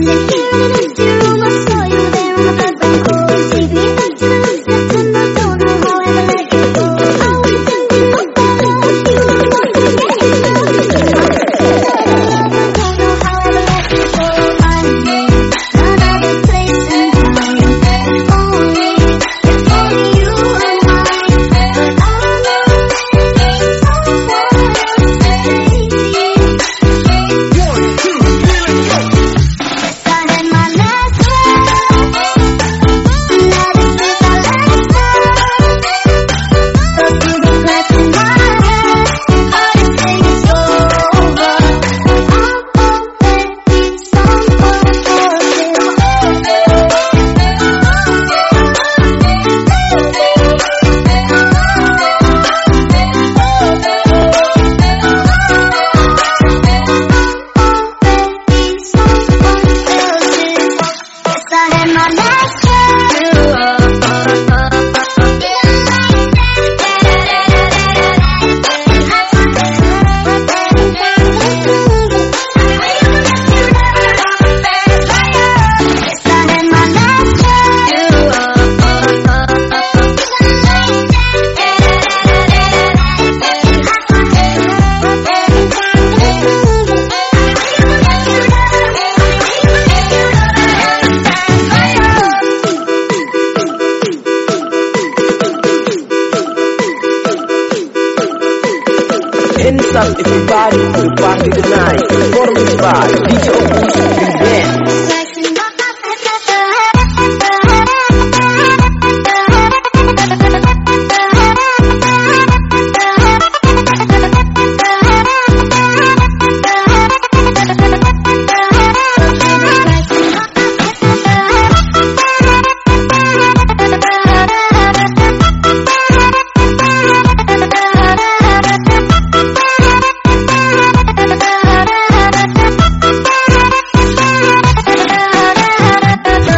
Thank you. Hands up everybody to the tonight Performance by DJ Opus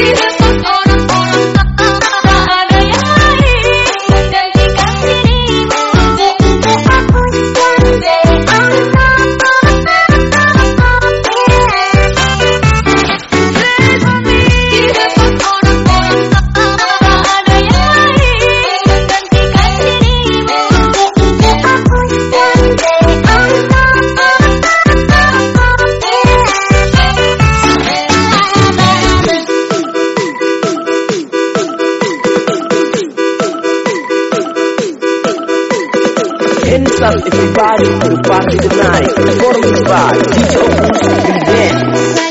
Band Hands everybody to the party tonight Performance by DJ Opus Big Band